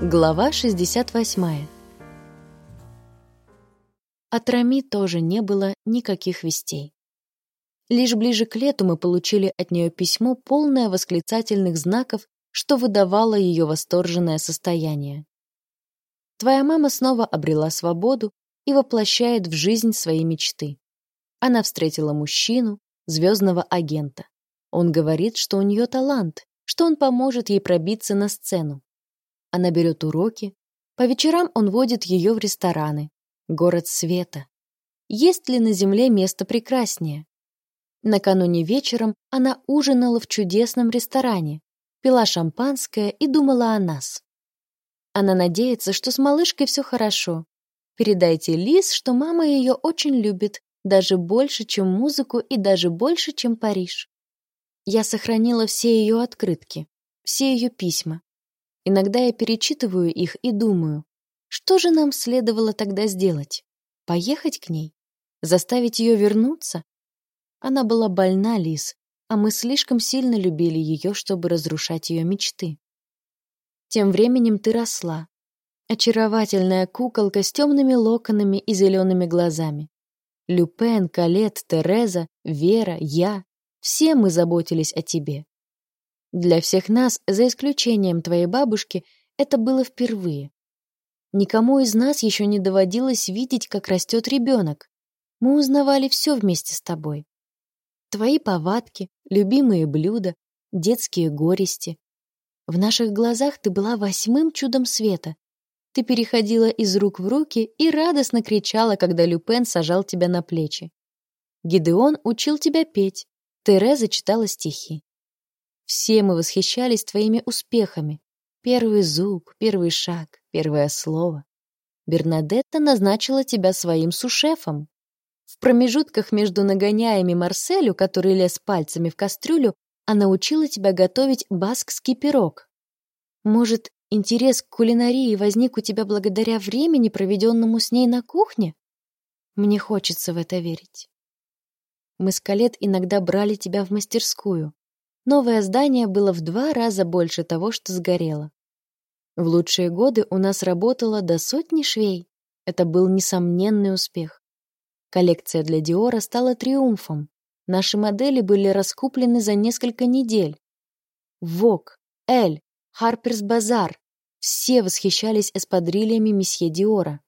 Глава 68 От Рами тоже не было никаких вестей. Лишь ближе к лету мы получили от нее письмо, полное восклицательных знаков, что выдавало ее восторженное состояние. Твоя мама снова обрела свободу и воплощает в жизнь свои мечты. Она встретила мужчину, звездного агента. Он говорит, что у нее талант, что он поможет ей пробиться на сцену. Она берет уроки. По вечерам он водит ее в рестораны. Город света. Есть ли на земле место прекраснее? Накануне вечером она ужинала в чудесном ресторане, пила шампанское и думала о нас. Она надеется, что с малышкой все хорошо. Передайте Лиз, что мама ее очень любит, даже больше, чем музыку и даже больше, чем Париж. Я сохранила все ее открытки, все ее письма. Иногда я перечитываю их и думаю, что же нам следовало тогда сделать? Поехать к ней? Заставить ее вернуться? Она была больна, Лис, а мы слишком сильно любили ее, чтобы разрушать ее мечты. Тем временем ты росла. Очаровательная куколка с темными локонами и зелеными глазами. Люпен, Калет, Тереза, Вера, я — все мы заботились о тебе. Для всех нас, за исключением твоей бабушки, это было впервые. Никому из нас еще не доводилось видеть, как растет ребенок. Мы узнавали все вместе с тобой. Твои повадки, любимые блюда, детские горести. В наших глазах ты была восьмым чудом света. Ты переходила из рук в руки и радостно кричала, когда Люпен сажал тебя на плечи. Гидеон учил тебя петь. Тереза читала стихи. Все мы восхищались твоими успехами. Первый зуб, первый шаг, первое слово. Бернадетта назначила тебя своим сушефом. В промежутках между нагоняями Марселю, который лез пальцами в кастрюлю, она учила тебя готовить баскский пирог. Может, интерес к кулинарии возник у тебя благодаря времени, проведенному с ней на кухне? Мне хочется в это верить. Мы с Калет иногда брали тебя в мастерскую. Новое здание было в два раза больше того, что сгорело. В лучшие годы у нас работало до сотни швей. Это был несомненный успех. Коллекция для Диора стала триумфом. Наши модели были раскуплены за несколько недель. Вок, Эль, Харперс Базар — все восхищались эспадрильями месье Диора.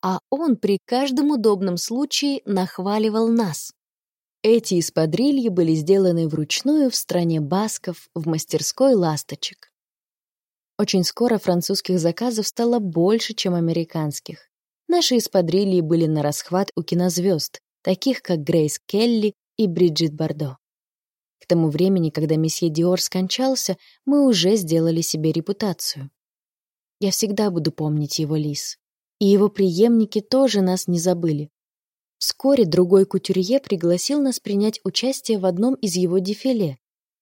А он при каждом удобном случае нахваливал нас. Эти эспадрильи были сделаны вручную в стране басков в мастерской ласточек. Очень скоро французских заказов стало больше, чем американских. Наши эспадрильи были на расхват у кинозвезд, таких как Грейс Келли и Бриджит Бардо. К тому времени, когда месье Диор скончался, мы уже сделали себе репутацию. Я всегда буду помнить его лис. И его преемники тоже нас не забыли. Вскоре другой кутюрье пригласил нас принять участие в одном из его дефиле.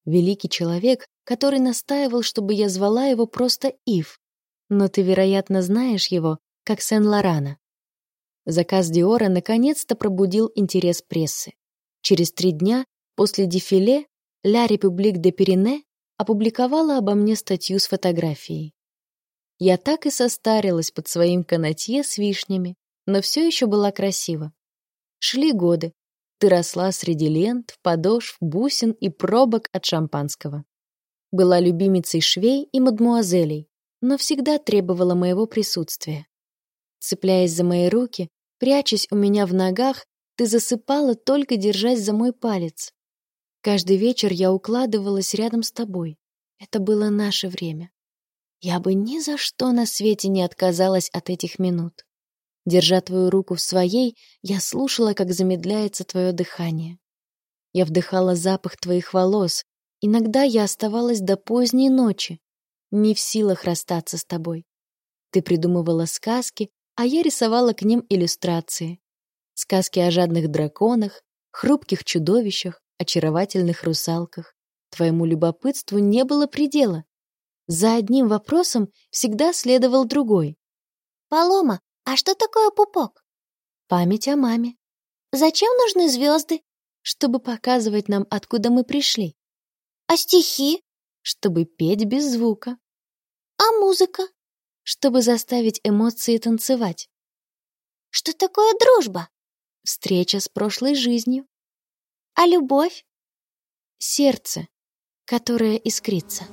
Великий человек, который настаивал, чтобы я звала его просто Ив. Но ты, вероятно, знаешь его, как Сен-Лорана. Заказ Диора наконец-то пробудил интерес прессы. Через три дня после дефиле «Ля Републик де Перине» опубликовала обо мне статью с фотографией. Я так и состарилась под своим канатье с вишнями, но все еще была красива. Шли годы. Ты росла среди лент, подошв, бусин и пробок от шампанского. Была любимицей швей и мадмуазелей, но всегда требовала моего присутствия. Цепляясь за мои руки, прячась у меня в ногах, ты засыпала, только держась за мой палец. Каждый вечер я укладывалась рядом с тобой. Это было наше время. Я бы ни за что на свете не отказалась от этих минут. Держа твою руку в своей, я слушала, как замедляется твое дыхание. Я вдыхала запах твоих волос. Иногда я оставалась до поздней ночи, не в силах расстаться с тобой. Ты придумывала сказки, а я рисовала к ним иллюстрации. Сказки о жадных драконах, хрупких чудовищах, очаровательных русалках. Твоему любопытству не было предела. За одним вопросом всегда следовал другой. «Палома, а что такое пупок? Память о маме. Зачем нужны звезды? Чтобы показывать нам, откуда мы пришли. А стихи? Чтобы петь без звука. А музыка? чтобы заставить эмоции танцевать. Что такое дружба? Встреча с прошлой жизнью. А любовь? Сердце, которое искрится.